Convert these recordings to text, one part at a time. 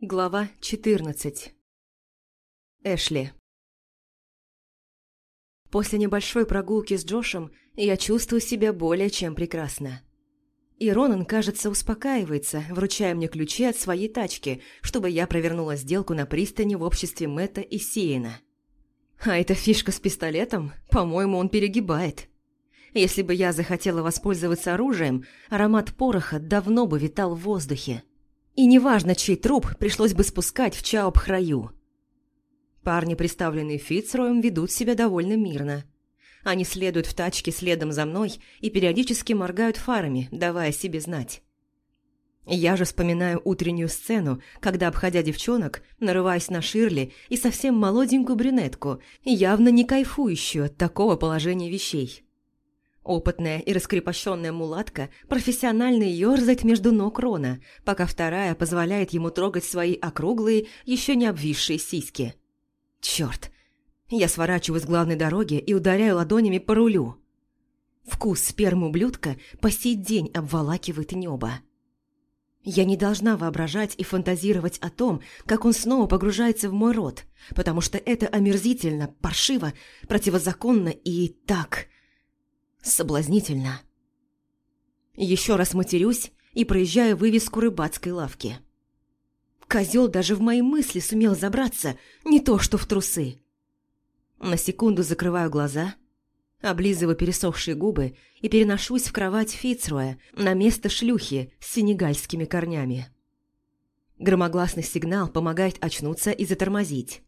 Глава 14 Эшли После небольшой прогулки с Джошем я чувствую себя более чем прекрасно. И Ронан, кажется, успокаивается, вручая мне ключи от своей тачки, чтобы я провернула сделку на пристани в обществе Мэтта и Сиена. А эта фишка с пистолетом, по-моему, он перегибает. Если бы я захотела воспользоваться оружием, аромат пороха давно бы витал в воздухе. И неважно, чей труп пришлось бы спускать в Чаобхраю. Парни, представленные Фицроем, ведут себя довольно мирно. Они следуют в тачке следом за мной и периодически моргают фарами, давая себе знать. Я же вспоминаю утреннюю сцену, когда, обходя девчонок, нарываясь на Ширли и совсем молоденькую брюнетку, явно не кайфующую от такого положения вещей. Опытная и раскрепощенная мулатка профессионально ерзает между ног Рона, пока вторая позволяет ему трогать свои округлые, еще не обвисшие сиськи. Черт! Я сворачиваю с главной дороги и ударяю ладонями по рулю. Вкус спермы ублюдка по сей день обволакивает небо. Я не должна воображать и фантазировать о том, как он снова погружается в мой рот, потому что это омерзительно, паршиво, противозаконно и так Соблазнительно. Еще раз матерюсь и проезжаю вывеску рыбацкой лавки. Козел даже в мои мысли сумел забраться, не то что в трусы. На секунду закрываю глаза, облизываю пересохшие губы и переношусь в кровать Фицруя на место шлюхи с сенегальскими корнями. Громогласный сигнал помогает очнуться и затормозить.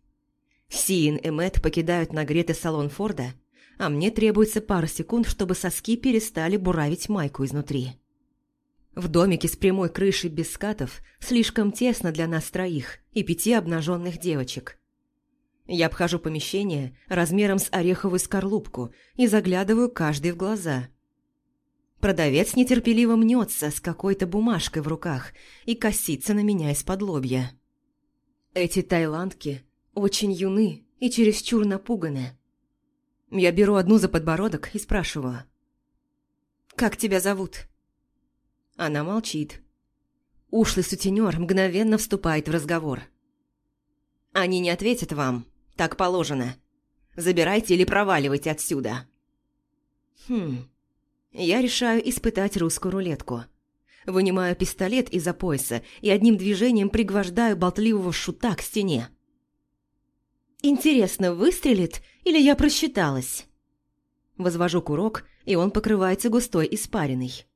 Сиин и Мэтт покидают нагретый салон Форда – а мне требуется пара секунд, чтобы соски перестали буравить майку изнутри. В домике с прямой крышей без скатов слишком тесно для нас троих и пяти обнаженных девочек. Я обхожу помещение размером с ореховую скорлупку и заглядываю каждый в глаза. Продавец нетерпеливо мнется с какой-то бумажкой в руках и косится на меня из-под лобья. Эти тайландки очень юны и чересчур напуганы. Я беру одну за подбородок и спрашиваю. «Как тебя зовут?» Она молчит. Ушлый сутенер мгновенно вступает в разговор. «Они не ответят вам. Так положено. Забирайте или проваливайте отсюда». «Хм...» Я решаю испытать русскую рулетку. Вынимаю пистолет из-за пояса и одним движением пригвождаю болтливого шута к стене. «Интересно, выстрелит или я просчиталась?» Возвожу курок, и он покрывается густой испариной.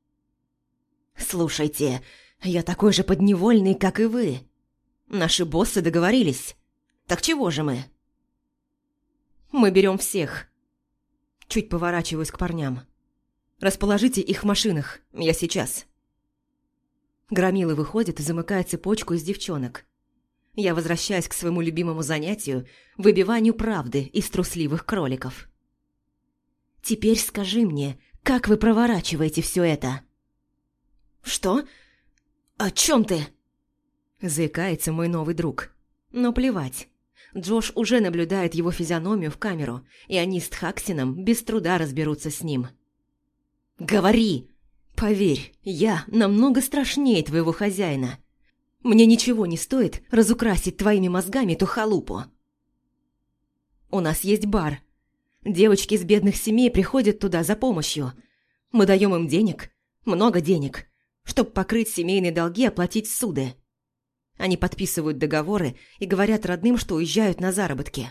«Слушайте, я такой же подневольный, как и вы. Наши боссы договорились. Так чего же мы?» «Мы берем всех». Чуть поворачиваюсь к парням. «Расположите их в машинах, я сейчас». Громила выходит и замыкает цепочку из девчонок. Я возвращаюсь к своему любимому занятию – выбиванию правды из трусливых кроликов. «Теперь скажи мне, как вы проворачиваете все это?» «Что? О чем ты?» Заикается мой новый друг. Но плевать. Джош уже наблюдает его физиономию в камеру, и они с Тхаксином без труда разберутся с ним. «Говори! Поверь, я намного страшнее твоего хозяина. Мне ничего не стоит разукрасить твоими мозгами ту халупу. У нас есть бар. Девочки из бедных семей приходят туда за помощью. Мы даем им денег, много денег, чтобы покрыть семейные долги и оплатить суды. Они подписывают договоры и говорят родным, что уезжают на заработки.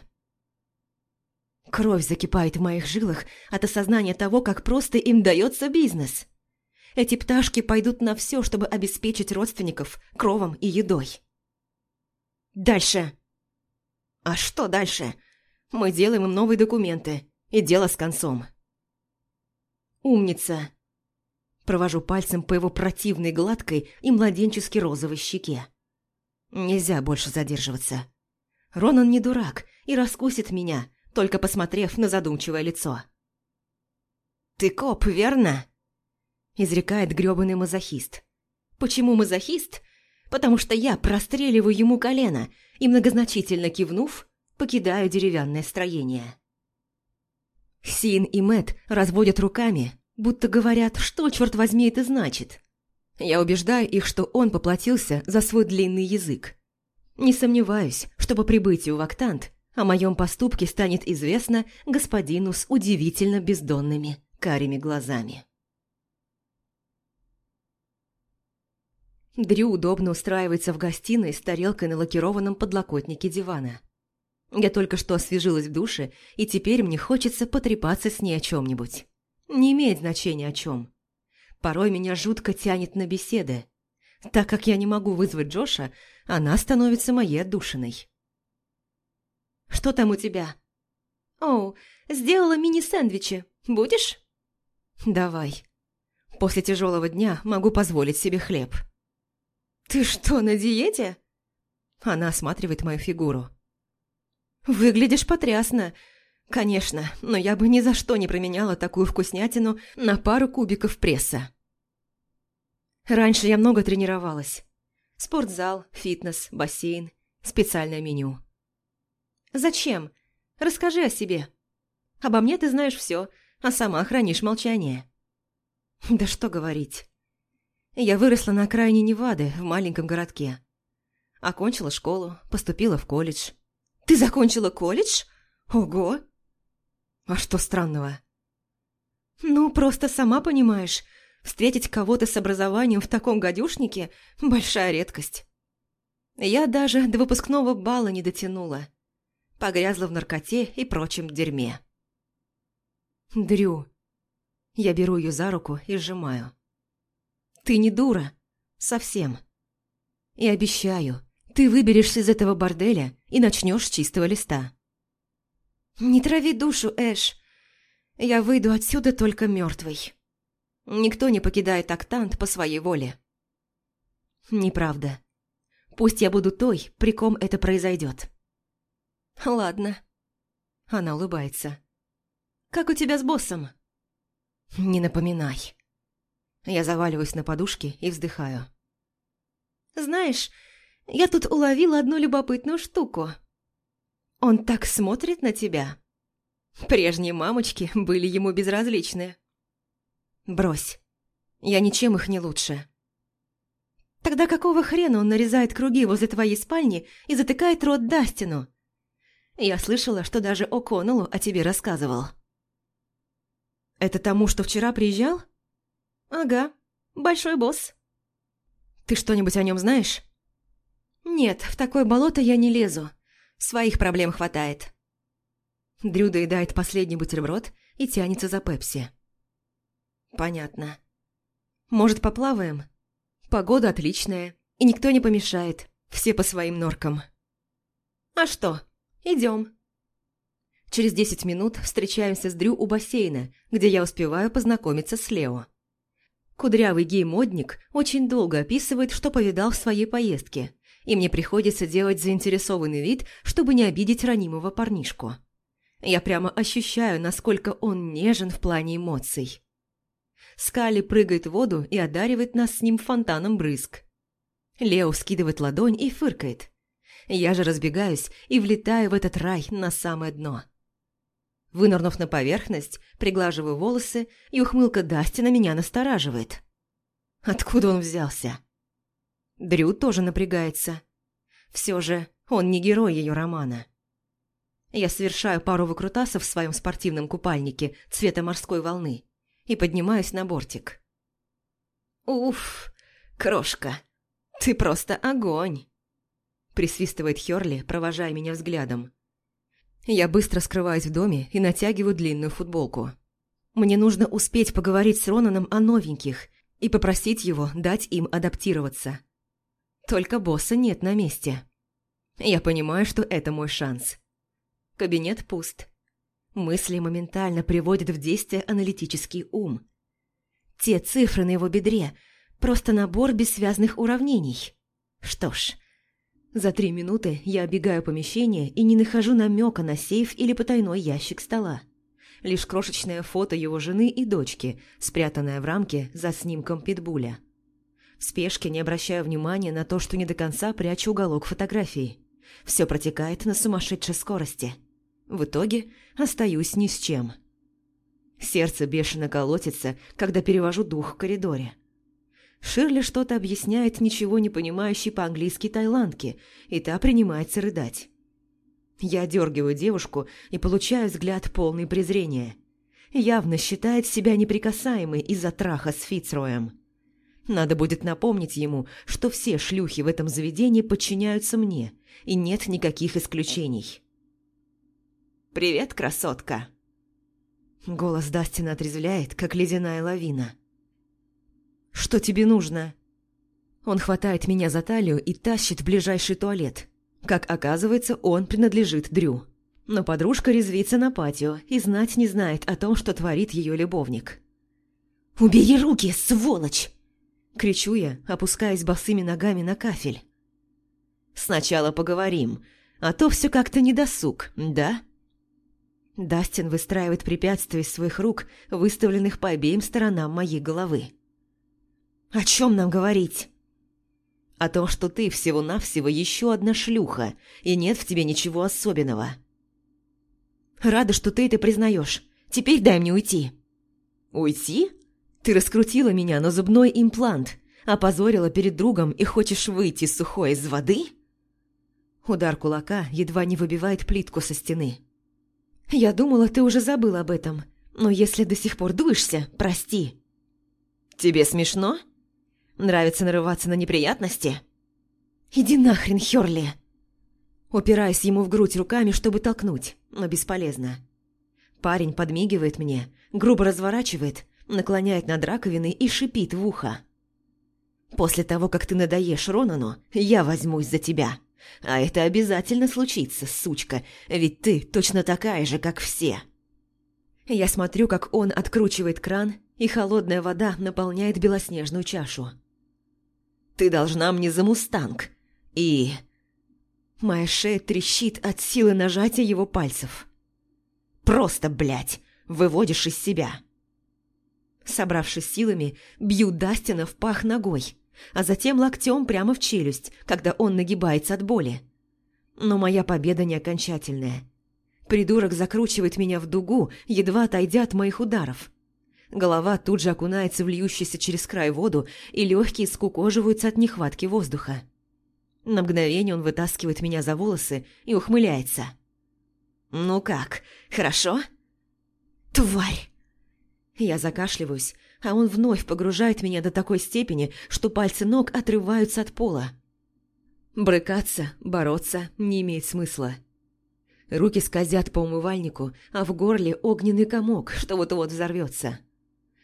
Кровь закипает в моих жилах от осознания того, как просто им дается бизнес. Эти пташки пойдут на все, чтобы обеспечить родственников кровом и едой. Дальше. А что дальше? Мы делаем им новые документы, и дело с концом. Умница. Провожу пальцем по его противной гладкой и младенчески розовой щеке. Нельзя больше задерживаться. Ронан не дурак и раскусит меня, только посмотрев на задумчивое лицо. «Ты коп, верно?» Изрекает грёбаный мазохист. Почему мазохист? Потому что я простреливаю ему колено и, многозначительно кивнув, покидаю деревянное строение. Син и Мэт разводят руками, будто говорят, что, черт возьми, это значит. Я убеждаю их, что он поплатился за свой длинный язык. Не сомневаюсь, что по прибытию в Актант о моем поступке станет известно господину с удивительно бездонными карими глазами. Дрю удобно устраивается в гостиной с тарелкой на лакированном подлокотнике дивана. Я только что освежилась в душе, и теперь мне хочется потрепаться с ней о чем-нибудь. Не имеет значения о чем. Порой меня жутко тянет на беседы. Так как я не могу вызвать Джоша, она становится моей отдушиной. «Что там у тебя?» «О, сделала мини-сэндвичи. Будешь?» «Давай. После тяжелого дня могу позволить себе хлеб». «Ты что, на диете?» Она осматривает мою фигуру. «Выглядишь потрясно. Конечно, но я бы ни за что не променяла такую вкуснятину на пару кубиков пресса». Раньше я много тренировалась. Спортзал, фитнес, бассейн, специальное меню. «Зачем? Расскажи о себе. Обо мне ты знаешь все, а сама хранишь молчание». «Да что говорить. Я выросла на окраине Невады, в маленьком городке. Окончила школу, поступила в колледж. Ты закончила колледж? Ого! А что странного? Ну, просто сама понимаешь, встретить кого-то с образованием в таком гадюшнике – большая редкость. Я даже до выпускного бала не дотянула. Погрязла в наркоте и прочем дерьме. Дрю. Я беру ее за руку и сжимаю. Ты не дура. Совсем. И обещаю, ты выберешься из этого борделя и начнешь с чистого листа. Не трави душу, Эш. Я выйду отсюда только мертвый. Никто не покидает Актант по своей воле. Неправда. Пусть я буду той, при ком это произойдет. Ладно. Она улыбается. Как у тебя с боссом? Не напоминай. Я заваливаюсь на подушке и вздыхаю. «Знаешь, я тут уловила одну любопытную штуку. Он так смотрит на тебя. Прежние мамочки были ему безразличны. Брось, я ничем их не лучше». «Тогда какого хрена он нарезает круги возле твоей спальни и затыкает рот Дастину?» «Я слышала, что даже О'Коннеллу о тебе рассказывал». «Это тому, что вчера приезжал?» «Ага, большой босс». «Ты что-нибудь о нем знаешь?» «Нет, в такое болото я не лезу. Своих проблем хватает». Дрю доедает последний бутерброд и тянется за Пепси. «Понятно. Может, поплаваем? Погода отличная, и никто не помешает. Все по своим норкам». «А что? Идем. Через десять минут встречаемся с Дрю у бассейна, где я успеваю познакомиться с Лео. Кудрявый гей-модник очень долго описывает, что повидал в своей поездке, и мне приходится делать заинтересованный вид, чтобы не обидеть ранимого парнишку. Я прямо ощущаю, насколько он нежен в плане эмоций. Скали прыгает в воду и одаривает нас с ним фонтаном брызг. Лео скидывает ладонь и фыркает. Я же разбегаюсь и влетаю в этот рай на самое дно. Вынырнув на поверхность, приглаживаю волосы, и ухмылка Дастина меня настораживает. Откуда он взялся? Дрю тоже напрягается. Все же он не герой ее романа. Я совершаю пару выкрутасов в своем спортивном купальнике цвета морской волны и поднимаюсь на бортик. «Уф, крошка, ты просто огонь!» Присвистывает Хёрли, провожая меня взглядом. Я быстро скрываюсь в доме и натягиваю длинную футболку. Мне нужно успеть поговорить с Ронаном о новеньких и попросить его дать им адаптироваться. Только босса нет на месте. Я понимаю, что это мой шанс. Кабинет пуст. Мысли моментально приводят в действие аналитический ум. Те цифры на его бедре – просто набор бессвязных уравнений. Что ж, за три минуты я оббегаю помещение и не нахожу намека на сейф или потайной ящик стола. Лишь крошечное фото его жены и дочки, спрятанное в рамке за снимком питбуля. В спешке не обращаю внимания на то, что не до конца прячу уголок фотографии. Все протекает на сумасшедшей скорости. В итоге остаюсь ни с чем. Сердце бешено колотится, когда перевожу дух в коридоре. Ширли что-то объясняет ничего не понимающей по-английски тайландке, и та принимается рыдать. Я дергиваю девушку и получаю взгляд полный презрения. Явно считает себя неприкасаемой из-за траха с Фицроем. Надо будет напомнить ему, что все шлюхи в этом заведении подчиняются мне, и нет никаких исключений. «Привет, красотка!» Голос Дастина отрезвляет, как ледяная лавина. «Что тебе нужно?» Он хватает меня за талию и тащит в ближайший туалет. Как оказывается, он принадлежит Дрю. Но подружка резвится на патио и знать не знает о том, что творит ее любовник. «Убери руки, сволочь!» Кричу я, опускаясь босыми ногами на кафель. «Сначала поговорим, а то все как-то недосуг, да?» Дастин выстраивает препятствия из своих рук, выставленных по обеим сторонам моей головы. «О чем нам говорить?» «О том, что ты всего-навсего еще одна шлюха, и нет в тебе ничего особенного». «Рада, что ты это признаешь. Теперь дай мне уйти». «Уйти? Ты раскрутила меня на зубной имплант, опозорила перед другом и хочешь выйти сухой из воды?» Удар кулака едва не выбивает плитку со стены. «Я думала, ты уже забыл об этом, но если до сих пор дуешься, прости». «Тебе смешно? Нравится нарываться на неприятности?» «Иди нахрен, Хёрли!» Упираясь ему в грудь руками, чтобы толкнуть, но бесполезно. Парень подмигивает мне, грубо разворачивает, наклоняет над раковиной и шипит в ухо. «После того, как ты надоешь Ронану, я возьмусь за тебя. А это обязательно случится, сучка, ведь ты точно такая же, как все». Я смотрю, как он откручивает кран, и холодная вода наполняет белоснежную чашу. «Ты должна мне за мустанг. И...» Моя шея трещит от силы нажатия его пальцев. «Просто, блядь, выводишь из себя!» Собравшись силами, бью Дастина в пах ногой, а затем локтем прямо в челюсть, когда он нагибается от боли. Но моя победа не окончательная. Придурок закручивает меня в дугу, едва отойдя от моих ударов. Голова тут же окунается в льющуюся через край воду, и легкие скукоживаются от нехватки воздуха. На мгновение он вытаскивает меня за волосы и ухмыляется. «Ну как, хорошо?» «Тварь!» Я закашливаюсь, а он вновь погружает меня до такой степени, что пальцы ног отрываются от пола. Брыкаться, бороться не имеет смысла. Руки скользят по умывальнику, а в горле огненный комок, что вот-вот взорвется.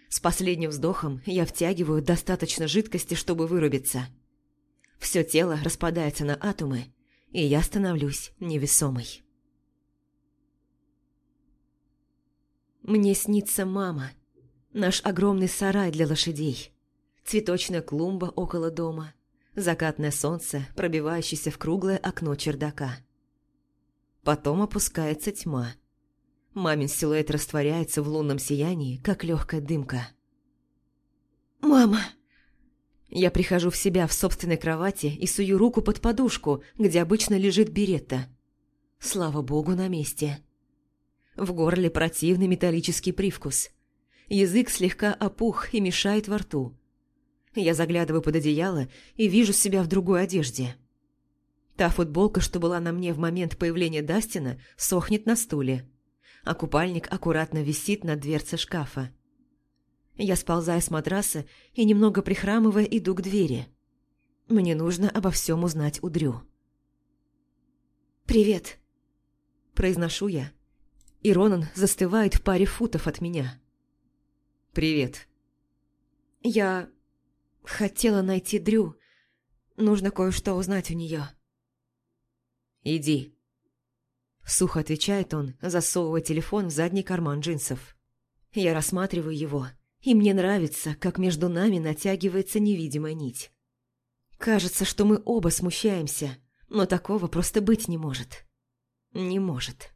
С последним вздохом я втягиваю достаточно жидкости, чтобы вырубиться. Все тело распадается на атомы, и я становлюсь невесомой. Мне снится мама, наш огромный сарай для лошадей, цветочная клумба около дома, закатное солнце, пробивающееся в круглое окно чердака. Потом опускается тьма. Мамин силуэт растворяется в лунном сиянии, как легкая дымка. «Мама!» Я прихожу в себя в собственной кровати и сую руку под подушку, где обычно лежит беретта. Слава богу, на месте. В горле противный металлический привкус. Язык слегка опух и мешает во рту. Я заглядываю под одеяло и вижу себя в другой одежде. Та футболка, что была на мне в момент появления Дастина, сохнет на стуле, а купальник аккуратно висит на дверце шкафа. Я сползаю с матраса и, немного прихрамывая, иду к двери. Мне нужно обо всем узнать у Дрю. «Привет», – произношу я, и Ронан застывает в паре футов от меня. «Привет». «Я хотела найти Дрю. Нужно кое-что узнать у нее». «Иди», – сухо отвечает он, засовывая телефон в задний карман джинсов. Я рассматриваю его – и мне нравится, как между нами натягивается невидимая нить. Кажется, что мы оба смущаемся, но такого просто быть не может. Не может.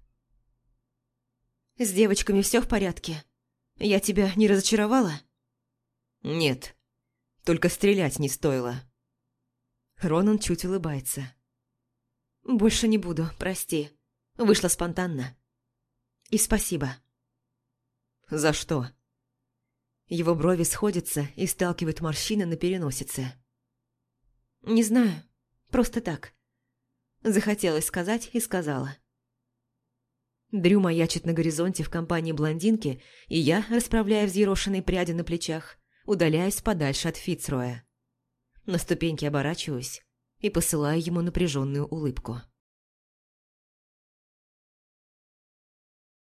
С девочками все в порядке? Я тебя не разочаровала? Нет. Только стрелять не стоило. Ронан чуть улыбается. Больше не буду, прости. Вышло спонтанно. И спасибо. За что? Его брови сходятся и сталкивают морщины на переносице. «Не знаю. Просто так». Захотелось сказать и сказала. Дрю маячит на горизонте в компании блондинки, и я, расправляя взъерошенные пряди на плечах, удаляюсь подальше от Фицроя. На ступеньке оборачиваюсь и посылаю ему напряженную улыбку.